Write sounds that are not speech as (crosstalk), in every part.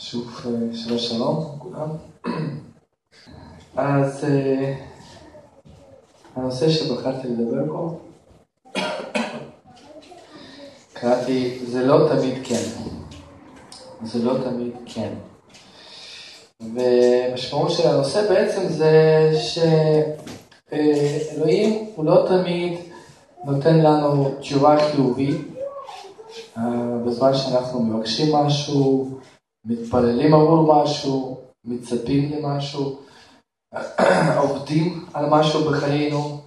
שוב שלום שלום לכולם. (clears throat) אז אה, הנושא שבחרתי לדבר פה, (coughs) קראתי, זה לא תמיד כן. זה לא תמיד כן. ומשמעות של הנושא בעצם זה שאלוהים הוא לא תמיד נותן לנו תשובה חיובית אה, בזמן שאנחנו מבקשים משהו, מתפללים עבור משהו, מצפים למשהו, (clears throat) עובדים על משהו בחיינו,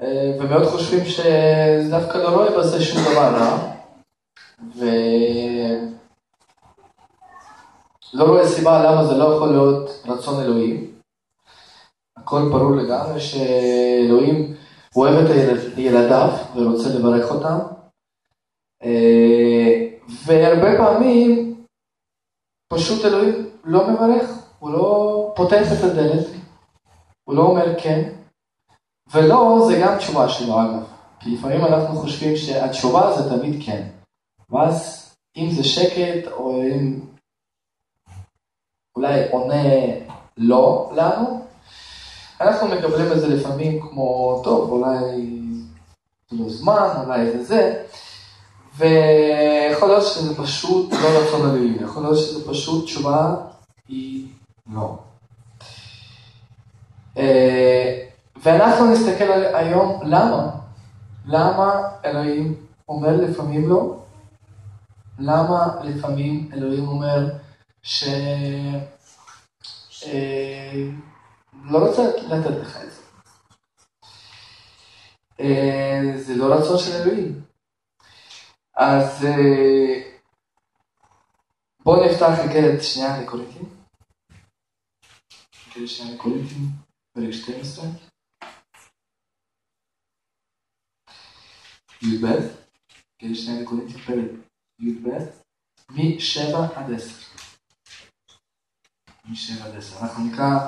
אה, ומאוד חושבים שדווקא לא רואה בזה שום דבר רע, ולא רואה סיבה למה זה לא יכול להיות רצון אלוהים. הכל ברור לגמרי שאלוהים אוהב את ילדיו ורוצה לברך אותם, אה, והרבה פעמים פשוט אלוהים לא מברך, הוא לא פותח את הדלת, הוא לא אומר כן, ולא זה גם תשובה שלו אגב, כי לפעמים אנחנו חושבים שהתשובה זה תמיד כן, ואז אם זה שקט או אם אולי עונה לא לנו, אנחנו מקבלים את זה לפעמים כמו, טוב, אולי לא זמן, אולי זה זה, ויכול להיות שזה פשוט לא רצון אלוהים, יכול להיות שזה פשוט תשובה היא לא. אה, ואנחנו נסתכל היום למה, למה אלוהים אומר לפעמים לא, למה לפעמים אלוהים אומר ש... אה, לא רוצה לתת לך את זה. אה, זה לא רצון של אלוהים. אז אה, בואו נפתח את שנייה לקורינטים. איגרת שנייה לקורינטים, פרק 12. י"ב, איגרת שנייה לקורינטים, פרק י"ב, מ-7 עד 10. מ-7 עד 10. אנחנו נקרא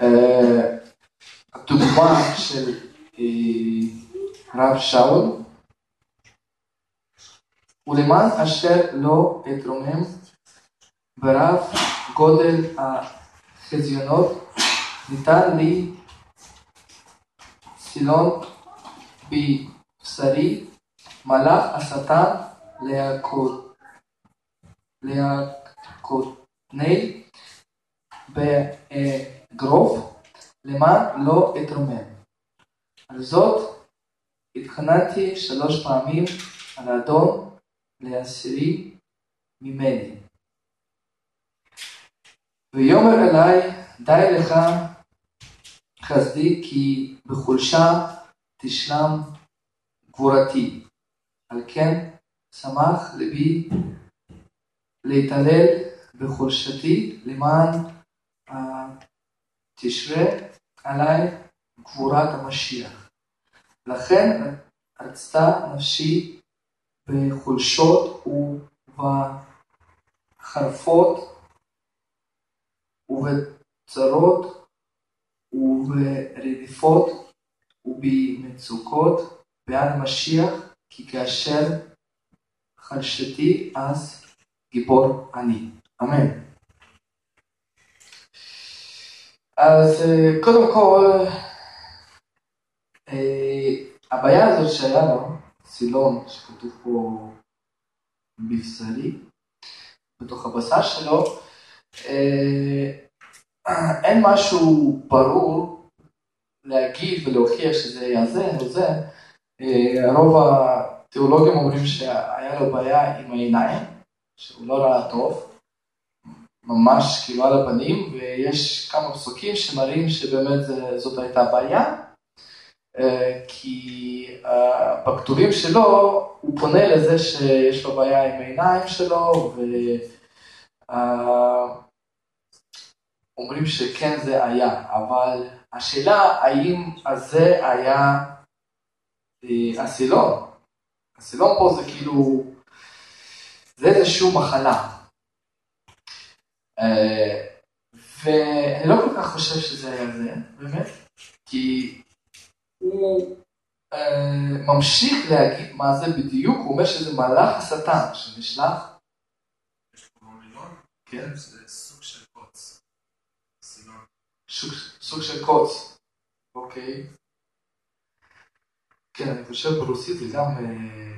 אה, דוגמה של אה, רב שאול. ולמען אשר לא אתרומם ברב גודל החזיונות, ניתן לי צילון בבשרי, מלאך השטן להכותני באגרוף, למען לא אתרומם. על זאת התחננתי שלוש פעמים על האדון לעשירי ממני. ויאמר אליי, די לך חסדי כי בחולשה תשלם גבורתי. על כן שמח ליבי להתעלל בחולשתי למען תשרה עליי גבורת המשיח. לכן רצתה נפשי בחולשות ובחרפות ובצרות וברדיפות ובמצוקות בעד משיח, כי כאשר חלשתי אז גיבור אני. אמן. אז אה, קודם כל, אה, הבעיה הזאת שהיה לו, סילון שכתוב פה בבשרי, בתוך הבשר שלו, אה, אין משהו ברור להגיד ולהוכיח שזה היה זה או זה. אה, רוב התיאולוגים אומרים שהיה לו בעיה עם העיניים, שהוא לא ראה טוב, ממש כאילו על הפנים, ויש כמה פסוקים שמראים שבאמת זאת הייתה בעיה. אה, כי אה, בכתובים שלו הוא פונה לזה שיש לו בעיה עם העיניים שלו ואומרים אה, שכן זה היה, אבל השאלה האם הזה היה הסילון. הסילון פה זה כאילו, זה איזושהי מחלה. ואני לא כל כך חושב שזה היה זה, באמת, כי הוא אה, ממשיך להגיד מה זה בדיוק, הוא אומר שזה מהלך השטן שנשלח. כן? זה סוג של קוץ. סוג, של קוץ, אוקיי. כן, אני חושב ברוסית זה גם אה,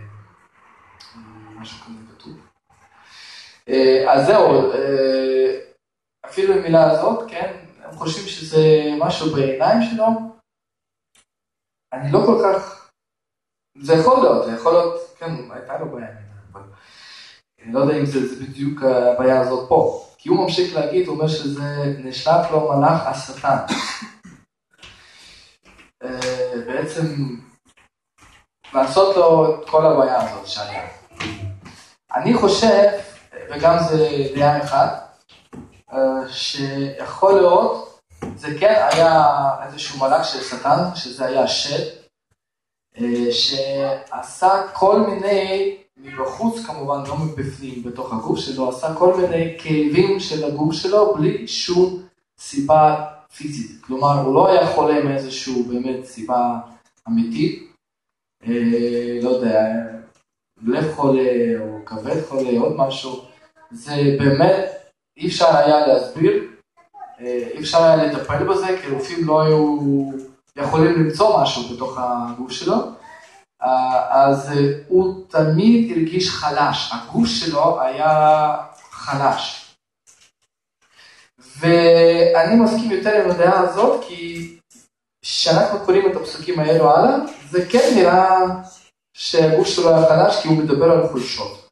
משהו כזה כתוב. אה, אז זהו, אה, אפילו המילה הזאת, כן, הם חושבים שזה משהו בעיניים שלו. אני לא כל כך, זה יכול להיות, זה יכול להיות, כן, הייתה לו בעיה, אבל אני לא יודע אם זה, זה בדיוק הבעיה הזאת פה. כי הוא ממשיך להגיד, הוא אומר שזה נשלח לו מלאך השטן. אה, בעצם לעשות לו את כל הבעיה הזאת שהיה. אני חושב, וגם זה דעה אחת, אה, שיכול להיות, זה כן היה איזשהו מלאק של שטן, שזה היה שד, אה, שעשה כל מיני, מבחוץ כמובן, לא מבפנים, בתוך הגוף שלו, עשה כל מיני כאבים של הגוף שלו בלי שום סיבה פיזית. כלומר, הוא לא היה חולה מאיזשהו באמת סיבה אמיתית, אה, לא יודע, לב חולה או כבד חולה, עוד משהו, זה באמת אי אפשר היה להסביר, אי אפשר היה לטפל בזה, כי רופאים לא היו יכולים למצוא משהו בתוך הגוף שלו, אה, אז אה, הוא תמיד הרגיש חלש, הגוף שלו היה חלש. ואני מסכים יותר עם הדעה הזאת, כי כשאנחנו קוראים את הפסוקים האלו הלאה, זה כן נראה שהגוף שלו היה חלש, כי הוא מדבר על חולשות.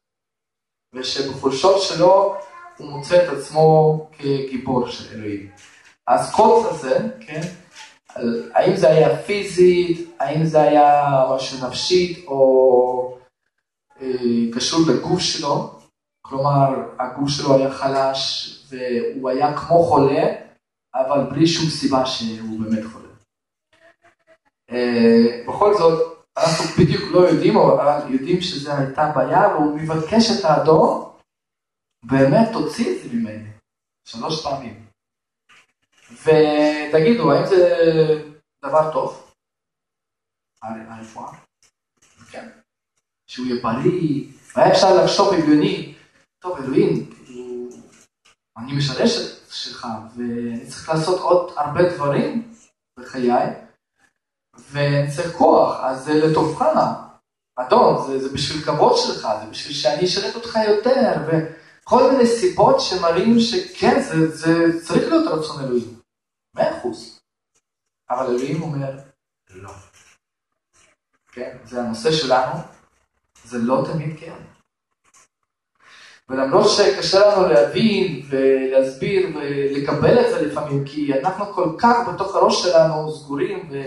ושבחולשות שלו הוא מוצא את עצמו כגיבור של אלוהים. אז קוץ הזה, כן, האם זה היה פיזית, האם זה היה משהו נפשית או אה, קשור לגוף שלו, כלומר הגוף שלו היה חלש והוא היה כמו חולה, אבל בלי שום סיבה שהוא באמת חולה. אה, בכל זאת, אנחנו בדיוק לא יודעים, אבל יודעים שזו הייתה בעיה והוא מבקש את האדום באמת תוציא את זה ממני, שלוש פעמים. ותגידו, האם זה דבר טוב? הרפואה? כן. שהוא יהיה בריא, והיה אפשר לחשוב הגיוני, טוב אלוהים, כאילו, אני משרש שלך, ואני צריך לעשות עוד הרבה דברים בחיי, ואני צריך כוח, אז זה לטובך. אדון, זה, זה בשביל כבוד שלך, זה בשביל שאני אשרת אותך יותר, ו... כל מיני סיבות שמראים שכן, זה, זה צריך להיות רצון אלוהים. מאה אחוז. אבל אלוהים אומר, לא. כן, זה הנושא שלנו, זה לא תמיד כן. ולמרות שקשה לנו להבין ולהסביר ולקבל את זה לפעמים, כי אנחנו כל כך בתוך הראש שלנו סגורים ו,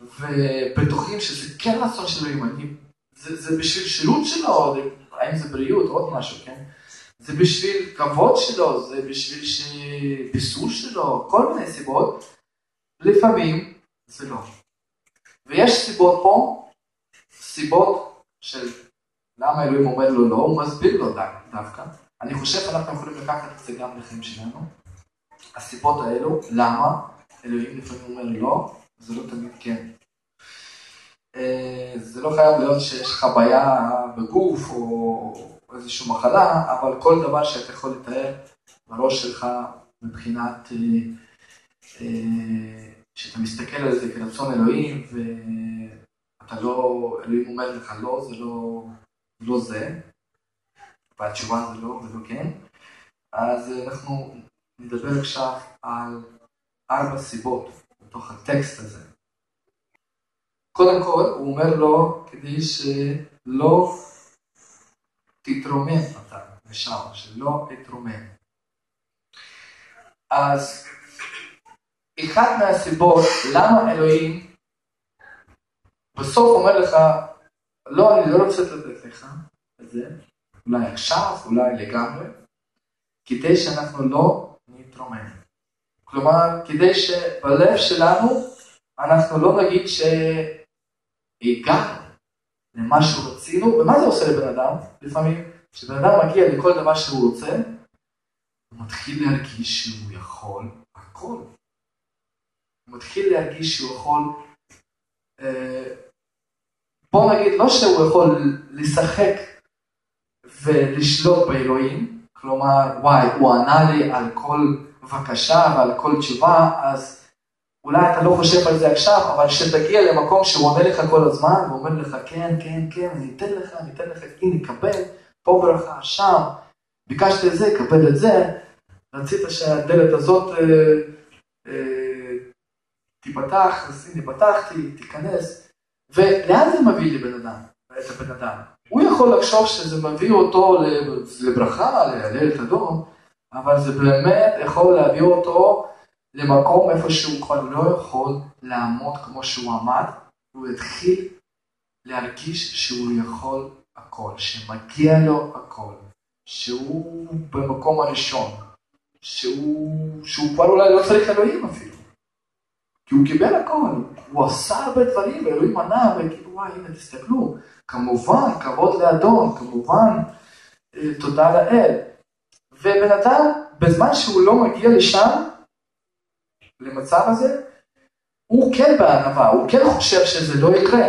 ובטוחים שזה כן רצון של אלוהים, זה, זה בשביל שירות שלו, האם זה בריאות, עוד משהו, כן? זה בשביל כבוד שלו, זה בשביל ביסוס שלו, כל מיני סיבות. לפעמים זה לא. ויש סיבות פה, סיבות של למה אלוהים אומר לו לא, הוא מסביר לו דווקא. אני חושב שאנחנו יכולים לקחת את זה גם לחיים שלנו. הסיבות האלו, למה אלוהים לפעמים אומר לא, זה לא תמיד כן. אה, זה לא חייב להיות שיש לך בעיה בגוף או איזושהי מחלה, אבל כל דבר שאתה יכול לתאר בראש שלך מבחינת, אה, אה, שאתה מסתכל על זה כרצון אלוהים, ואתה לא, אלוהים אומר לך לא, זה לא, לא זה, והתשובה זה לא, זה לא כן, אז אנחנו נדבר עכשיו על ארבע סיבות בתוך הטקסט הזה. קודם כל, הוא אומר לו כדי שלא תתרומם אתה לשם, שלא אתרומם. אז אחת מהסיבות למה אלוהים בסוף אומר לך, לא, אני לא רוצה לתת לך את זה, אולי עכשיו, אולי לגמרי, כדי שאנחנו לא נתרומם. כלומר, כדי שבלב שלנו אנחנו לא נגיד שהגענו למה שרצינו, ומה זה עושה לבן אדם? לפעמים, כשבן אדם מגיע לכל דבר שהוא רוצה, הוא מתחיל להרגיש שהוא יכול הכל. הוא מתחיל להרגיש שהוא יכול, אה, בוא נגיד, לא שהוא יכול לשחק ולשלוט באלוהים, כלומר, וואי, הוא ענה לי על כל בקשה ועל כל תשובה, אז אולי אתה לא חושב על זה עכשיו, אבל כשתגיע למקום שהוא עונה לך כל הזמן, ואומר לך, כן, כן, כן, אני אתן לך, אני אתן לך, הנה, קבל, פה ברכה, שם, ביקשת את זה, קבל את זה, רצית שהדלת הזאת אה, אה, תיפתח, אז הנה, פתחתי, תיכנס, ולאן זה מביא לבן אדם, את הבן אדם? הוא יכול לחשוב שזה מביא אותו לברכה, להלל את אדום, אבל זה באמת יכול להביא אותו למקום איפה שהוא כבר לא יכול לעמוד כמו שהוא עמד, הוא התחיל להרגיש שהוא יכול הכל, שמגיע לו הכל, שהוא במקום הראשון, שהוא, שהוא כבר אולי לא צריך אלוהים אפילו, כי הוא קיבל הכל, הוא עשה הרבה דברים, ואלוהים ענה, וכאילו וואי הנה תסתכלו, כמובן כבוד לאדון, כמובן אה, תודה לאל, ובן אדם בזמן שהוא לא מגיע לשם, למצב הזה, הוא כן בענווה, הוא כן חושב שזה לא יקרה.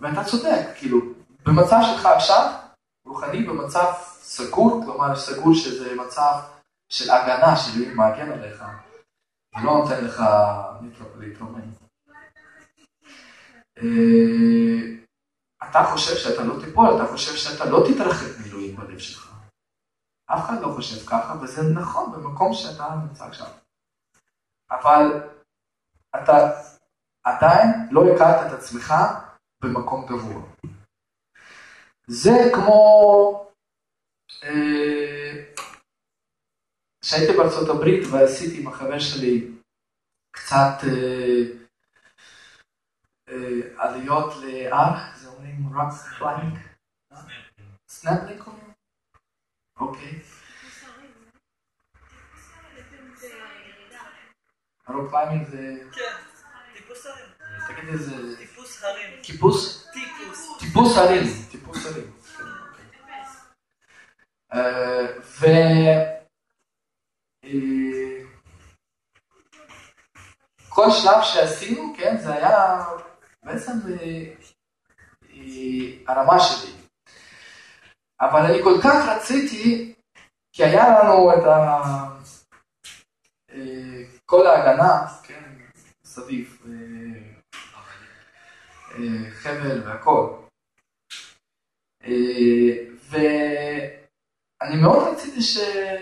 ואתה צודק, כאילו, במצב שלך עכשיו, רוחני במצב סגור, כלומר סגור שזה מצב של הגנה, שאלוהים מאגן עליך, ולא נותן לך להתרומם. אה, אתה חושב שאתה לא תיפול, אתה חושב שאתה לא תתרחק מאלוהים בלב שלך. אף אחד לא חושב ככה, וזה נכון במקום שאתה נמצא עכשיו. אבל אתה עדיין לא הכרת את עצמך במקום גבוה. זה כמו כשהייתי אה, בארצות הברית ועשיתי עם החבר שלי קצת אה, אה, עליות להר, זה אומרים rock climbing? סנאפלינג? אוקיי. ה rock climbing זה... כן, טיפוס הרים. תגיד איזה... טיפוס הרים. טיפוס? טיפוס. טיפוס הרים. טיפוס הרים. אה, ו... אה, כל שלב שעשינו, כן, זה היה בעצם אה, הרמה שלי. אבל אני כל כך רציתי, כי היה לנו את ה... כל ההגנה, כן, סביב, חבל והכל. ואני מאוד רציתי שאני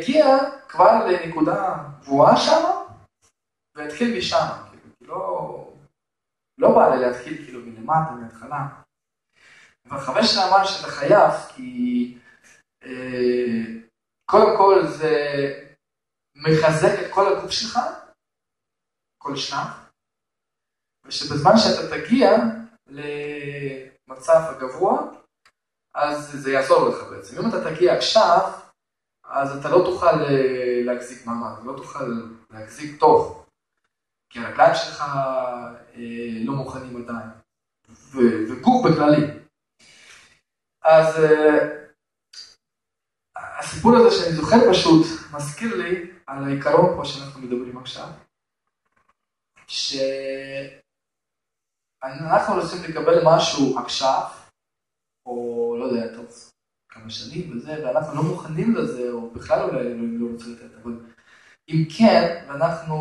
אגיע כבר לנקודה גבוהה שם, ואתחיל משם, כאילו, לא, לא בא לי להתחיל כאילו מלמטה, מההתחלה. והחבר שלי אמר שאתה חייב, כי אה, קודם כל זה מחזק את כל הגוף שלך, כל שלב, ושבזמן שאתה תגיע למצב הגבוה, אז זה יעזור לך בעצם. אם אתה תגיע עכשיו, אז אתה לא תוכל אה, להחזיק מעמד, לא תוכל להחזיק טוב, כי הרגליים שלך אה, לא מוכנים עדיין, וגוף בכללי. אז אה, הסיפור הזה שאני זוכר פשוט מזכיר לי על העיקרון פה שאנחנו מדברים עכשיו, שאנחנו רוצים לקבל משהו עכשיו, או לא יודע, טוב, כמה שנים וזה, ואנחנו לא מוכנים לזה, או בכלל אולי אלוהים לא רוצה לתת, אבל אם כן, ואנחנו,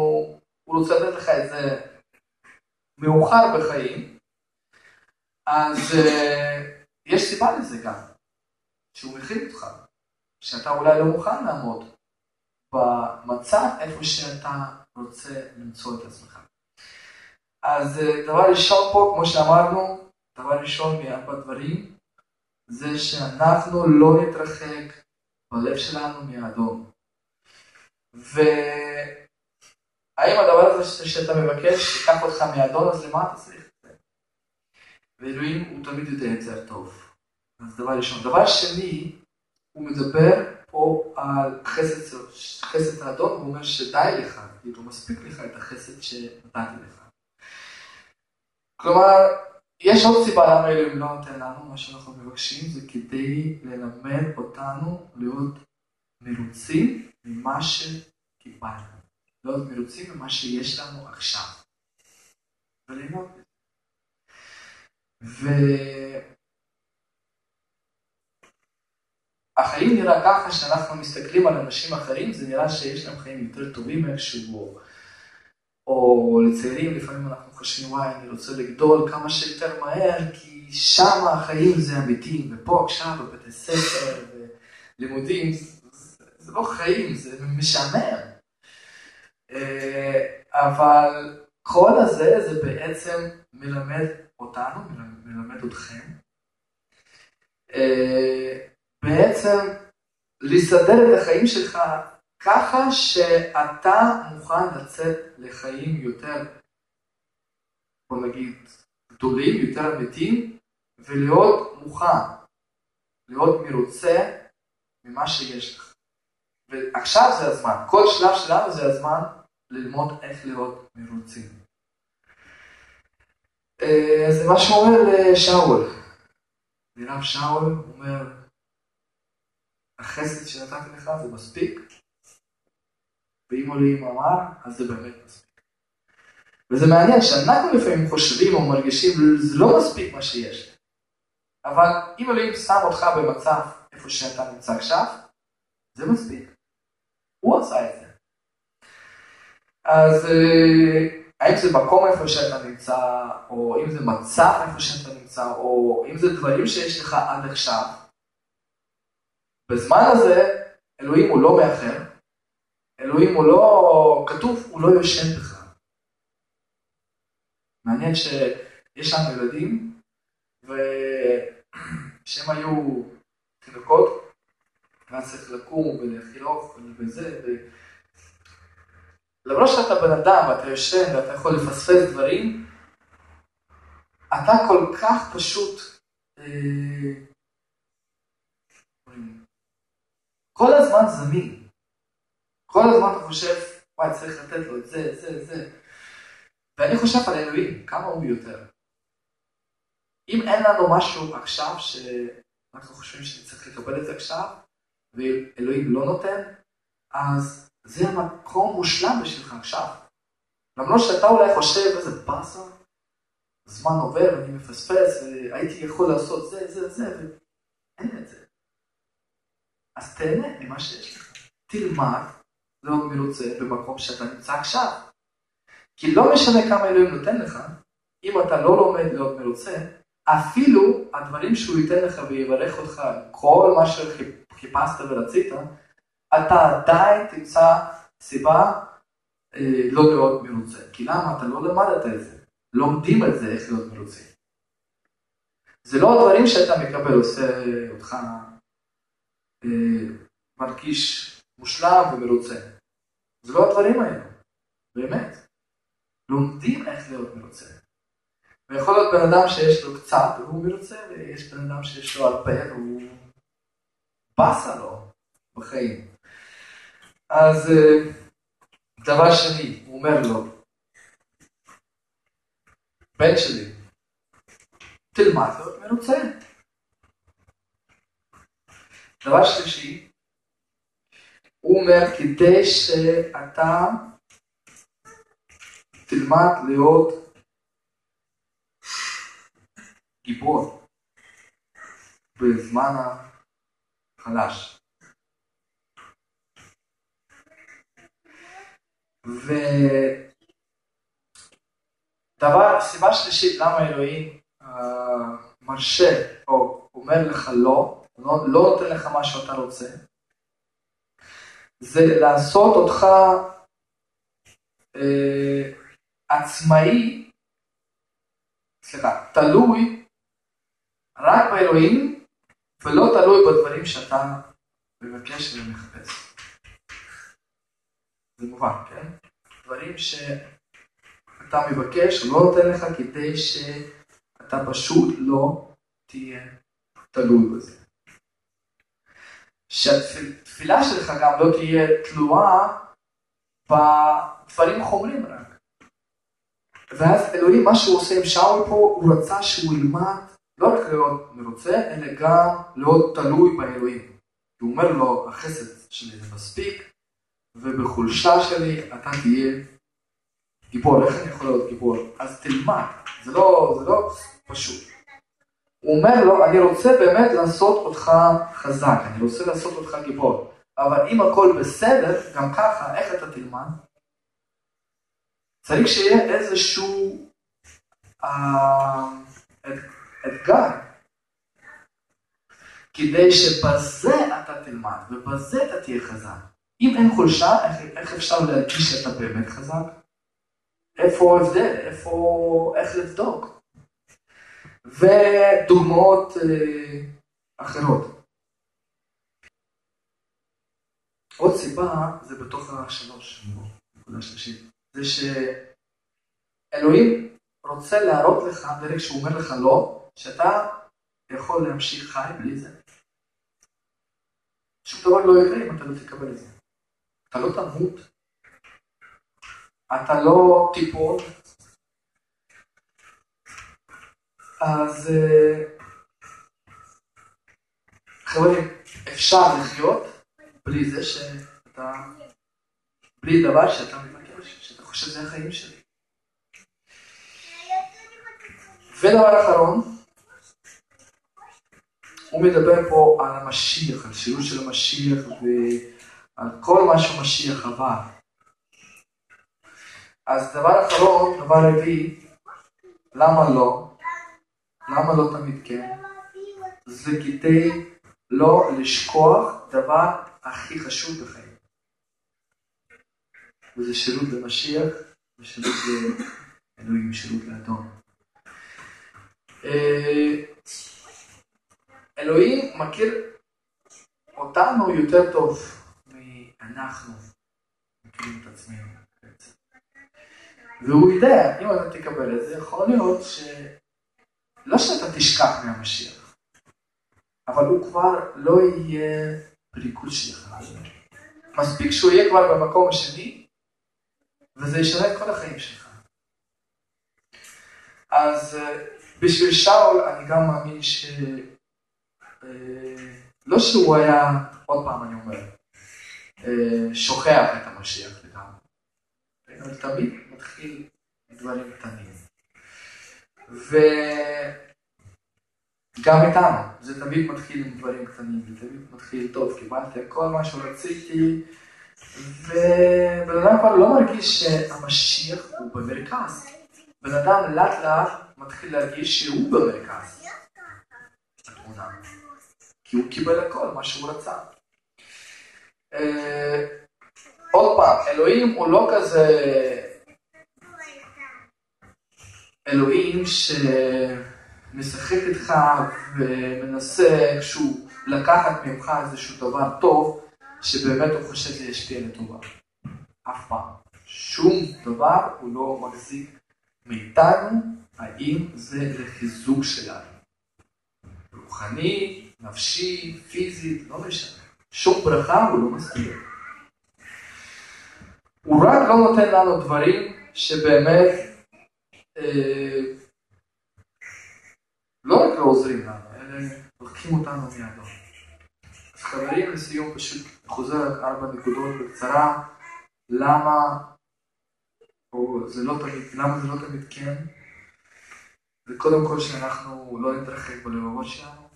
הוא רוצה לתת לך את זה מאוחר בחיים, אז uh, יש סיבה לזה גם, שהוא מכין אותך, שאתה אולי לא מוכן לעמוד במצב איפה שאתה רוצה למצוא את עצמך. אז אה, דבר ראשון פה, כמו שאמרנו, דבר ראשון מארבע דברים, זה שאנחנו לא נתרחק בלב שלנו מהאדום. והאם הדבר הזה שאתה מבקש ייקח אותך מהאדון, אז למה אתה צריך את זה? ואלוהים הוא תמיד יודע את זה טוב. אז דבר ראשון. דבר שני, הוא מדבר פה על חסד, חסד האדון, הוא אומר שדי לך, כאילו מספיק לך את החסד שנתתי לך. כלומר, יש עוד סיבה למה אלוהים לא נותן לנו מה שאנחנו מבקשים, זה כדי ללמד אותנו להיות מרוצים ממה שקיבלנו, להיות מרוצים ממה שיש לנו עכשיו. וללמוד. החיים נראה ככה שאנחנו מסתכלים על אנשים אחרים, זה נראה שיש להם חיים יותר טובים איכשהו, או, לצעירים לפעמים אנחנו חושבים, וואי, אני רוצה לגדול כמה שיותר מהר, כי שם החיים זה אמיתי, ופה עכשיו בבתי ספר ולימודים, זה, זה לא חיים, זה משעמם. אה, אבל כל הזה זה בעצם מלמד אותנו, מלמד אתכם, אה, בעצם לסדר את החיים שלך ככה שאתה מוכן לצאת לחיים יותר, בוא נגיד, גדולים, יותר אמיתיים, ולהיות מוכן, להיות מרוצה ממה שיש לך. ועכשיו זה הזמן, כל שלב שלנו זה הזמן ללמוד איך להיות מרוצים. אה, זה מה שאומר לשאול. לרב שאול אומר, החסד שנתתי לך זה מספיק, ואם אלוהים אמר, אז זה באמת מספיק. וזה מעניין שאנחנו לפעמים חושבים או מרגישים, זה לא מספיק מה שיש. אבל אם אלוהים שם אותך במצב איפה שאתה נמצא עכשיו, זה מספיק. הוא עשה את זה. אז אה, האם זה מקום איפה שאתה נמצא, או אם זה מצב איפה שאתה נמצא, או אם זה דברים שיש לך עד עכשיו, בזמן הזה אלוהים הוא לא מאחר, אלוהים הוא לא, כתוב, הוא לא יושן בך. מעניין שיש לנו ילדים, ושהם היו תינוקות, ואז צריך לקום ולחילוף וזה, ו... למרות שאתה בן אדם ואתה יושן ואתה יכול לפספס דברים, אתה כל כך פשוט אה, כל הזמן זמין. כל הזמן אתה חושב, וואי, צריך לתת לו את זה, זה, זה. ואני חושב על אלוהים, כמה הוא יותר. אם אין לנו משהו עכשיו שאנחנו חושבים שצריך לקבל את זה עכשיו, ואלוהים לא נותן, אז זה המקום מושלם בשבילך עכשיו. למרות שאתה אולי חושב איזה באסה, זמן עובר, אני מפספס, והייתי יכול לעשות זה, זה, זה, ואין את זה. אז תהנה ממה שיש לך. תלמד להיות מרוצה במקום שאתה נמצא עכשיו. כי לא משנה כמה אלוהים נותן לך, אם אתה לא לומד להיות מרוצה, אפילו הדברים שהוא ייתן לך ויברך אותך, כל מה שחיפשת ורצית, אתה עדיין תמצא סיבה אה, לא להיות מרוצה. כי למה? אתה לא למדת את זה. לומדים את זה, איך להיות מרוצה. זה לא הדברים שאתה מקבל עושה אותך מרגיש מושלם ומרוצה. זה לא הדברים האלה, באמת. לומדים איך להיות מרוצה. ויכול להיות בן אדם שיש לו קצת והוא מרוצה, ויש בן אדם שיש לו הרבה והוא באסה לו בחיים. אז אה, דבר שני, הוא אומר לו, בן שלי, תלמד להיות מרוצה. דבר שלישי, הוא אומר כדי שאתה תלמד להיות גיבור בזמן החלש. ודבר, סיבה שלישית למה אלוהים uh, מרשה או אומר לך לא, לא, לא נותן לך מה שאתה רוצה, זה לעשות אותך אה, עצמאי, סליחה, תלוי רק באלוהים ולא תלוי בדברים שאתה מבקש ומחפש. זה מובן, כן? דברים שאתה מבקש, לא נותן לך כדי שאתה פשוט לא תהיה תלוי בזה. שהתפילה שלך גם לא תהיה תלויה בדברים חומרים רק. ואז אלוהים, מה שהוא עושה עם שאול פה, הוא רצה שהוא ילמד לא רק להיות מרוצה, אלא גם להיות תלוי באלוהים. הוא אומר לו, החסד שלי זה מספיק, ובחולשה שלי אתה תהיה גיבור. איך אני יכול להיות גיבור? אז תלמד, זה לא, זה לא פשוט. הוא אומר לו, אני רוצה באמת לעשות אותך חזק, אני רוצה לעשות אותך גיבור. אבל אם הכל בסדר, גם ככה, איך אתה תלמד? צריך שיהיה איזשהו אה, אתגר, כדי שבזה אתה תלמד, ובזה אתה תהיה חזק. אם אין חולשה, איך, איך אפשר להדגיש שאתה באמת חזק? איפה ההבדל? איפה, איך לבדוק? ודוגמאות אה, אחרות. עוד סיבה זה בתוך השלוש, נקודה שלישית, זה שאלוהים רוצה להראות לך, דרך שהוא אומר לך לא, שאתה יכול להמשיך חי בלי זה. שום דבר לא יקרה אם אתה לא תקבל את זה. אתה לא תמות, אתה לא תיפול, אז אה, חברים, אפשר לחיות בלי זה שאתה, בלי דבר שאתה מבקש, שאתה חושב שזה החיים שלי. ודבר אחרון, הוא מדבר פה על המשיח, על שירות של המשיח ועל כל מה שהמשיח עבר. אז דבר אחרון, דבר רביעי, למה לא? למה לא תמיד כן? זה כדי לא לשכוח דבר הכי חשוב בחיים. וזה שירות למשיח ושירות לאלוהים, שירות לאדון. אה, אלוהים מכיר אותנו יותר טוב מאנחנו מכירים את עצמנו. והוא יודע, אם אתה תקבל את זה, יכול להיות ש... לא שאתה תשכח מהמשיח, אבל הוא כבר לא יהיה בריכוז שלך. מספיק שהוא יהיה כבר במקום השני, וזה ישנה את כל החיים שלך. אז אה, בשביל שאול אני גם מאמין ש... אה, לא שהוא היה, עוד פעם אני אומר, אה, שוכח את המשיח לגמרי. אבל תמיד מתחיל דברים קטנים. וגם איתנו, זה תמיד מתחיל עם דברים קטנים, זה תמיד מתחיל טוב, קיבלתי כל מה שרציתי, ובן אדם כבר לא מרגיש שהמשיח הוא במרכז. בן אדם לאט לאט מתחיל להרגיש שהוא במרכז התמונה, כי הוא קיבל הכל, מה שהוא רצה. אה, עוד פעם, אלוהים הוא לא כזה אלוהים שמשחק איתך ומנסה איכשהו לקחת ממך איזשהו דבר טוב, שבאמת הוא חושב שזה ישפיע לטובה. אף פעם. שום דבר הוא לא מחזיק מאיתנו, האם זה לחיזוק שלנו. רוחני, נפשי, פיזית, לא משנה. שום ברכה הוא לא מסתיר. הוא רק לא נותן לנו דברים שבאמת לא רק לא עוזרים לנו, אלא לוקחים אותנו מידו. אז חברים, לסיום פשוט חוזר ארבע נקודות בקצרה, למה, או זה לא תמיד, למה זה לא תמיד כן? וקודם כל שאנחנו לא נתרחק בלבבות שלנו,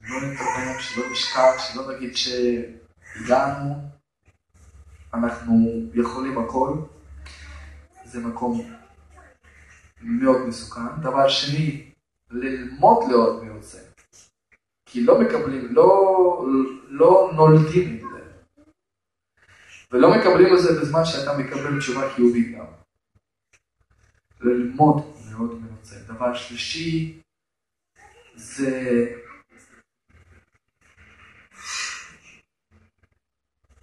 לא נתרחק, שלא נשכח, שלא נגיד שהגענו, אנחנו יכולים הכל, זה מקום מאוד מסוכן. דבר שני, ללמוד להיות מרוצה. כי לא מקבלים, לא, לא נולדים עם זה. ולא מקבלים את זה בזמן שאתה מקבל תשובה חיובית גם. ללמוד להיות מרוצה. דבר שלישי, זה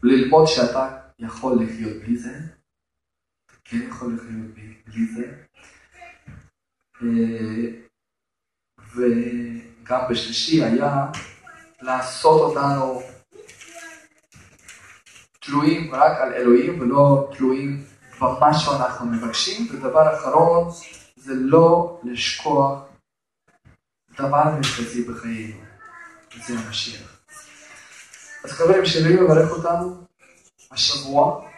ללמוד שאתה יכול לחיות בלי זה, אתה כן יכול לחיות בלי זה, וגם בשלישי היה לעשות אותנו תלויים רק על אלוהים ולא תלויים במה שאנחנו מבקשים, ודבר אחרון זה לא לשכוח דבר מרכזי בחיינו, זה המשיח. אז חברים, שאלוהים מברך אותנו השבוע,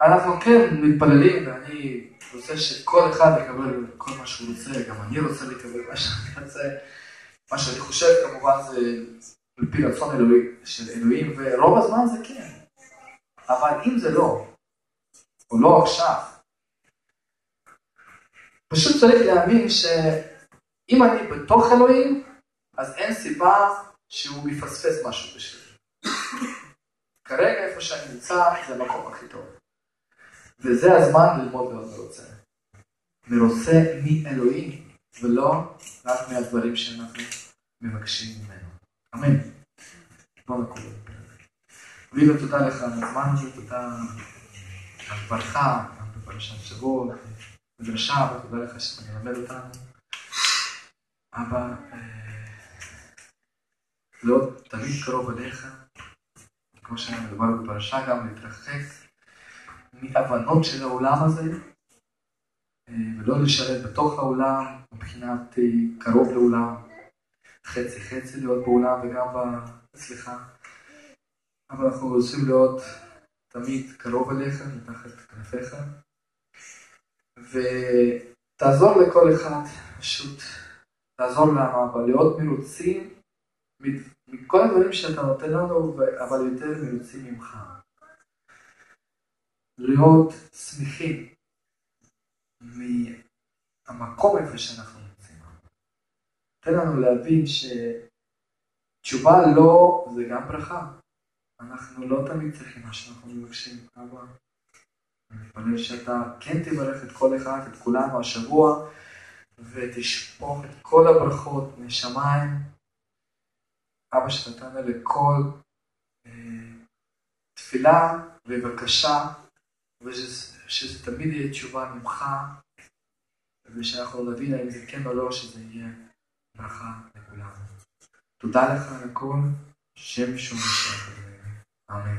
ואנחנו כן מתפללים, ואני רוצה שכל אחד יקבל כל מה שהוא רוצה, גם אני רוצה לקבל מה שאני רוצה. מה שאני חושב כמובן זה על פי רצון אלוהי, של אלוהים, ורוב הזמן זה כן. אבל אם זה לא, או לא עכשיו, פשוט צריך להאמין שאם אני בתוך אלוהים, אז אין סיבה שהוא יפספס משהו בשבילי. כרגע איפה שאני נמצא זה המקום הכי טוב. וזה הזמן ללמוד להיות מרוצה. מרוצה מאלוהים, ולא רק מהדברים שאנחנו מבקשים ממנו. אמן. בוא נקום. אבינו תודה לך על הזמן הזה, תודה על ברכה, גם בפרשת שבוע, בדרשה, ותודה לך שאתה מלמד אותנו. אבא, אה, להיות תמיד קרוב אליך, כמו שהיה מדובר בפרשה, גם להתרחק מהבנות של העולם הזה, אה, ולא לשרת בתוך העולם, מבחינת אה, קרוב לעולם, חצי חצי להיות בעולם וגם. סליחה. אבל אנחנו רוצים להיות תמיד קרוב אליך, מתחת כנפיך, ותעזור לכל אחד, פשוט תעזור לנו, אבל להיות מרוצים מכל הדברים שאתה נותן לנו, אבל יותר מרוצים ממך. להיות שמחים מהמקום איפה שאנחנו נמצאים. תן לנו להבין שתשובה לא זה גם ברכה. אנחנו לא תמיד צריכים מה שאנחנו מבקשים, אבא. אני מתפלל שאתה כן תברך את כל אחד, את כולנו השבוע, ותשפוך את כל הברכות משמיים. אבא שנתן לכל אה, תפילה ובקשה ושזה תמיד יהיה תשובה ממך, ושאנחנו נבין האם זה כן או לא, שזה יהיה ברכה לכולם. תודה לך על הכל, שם שום אמן.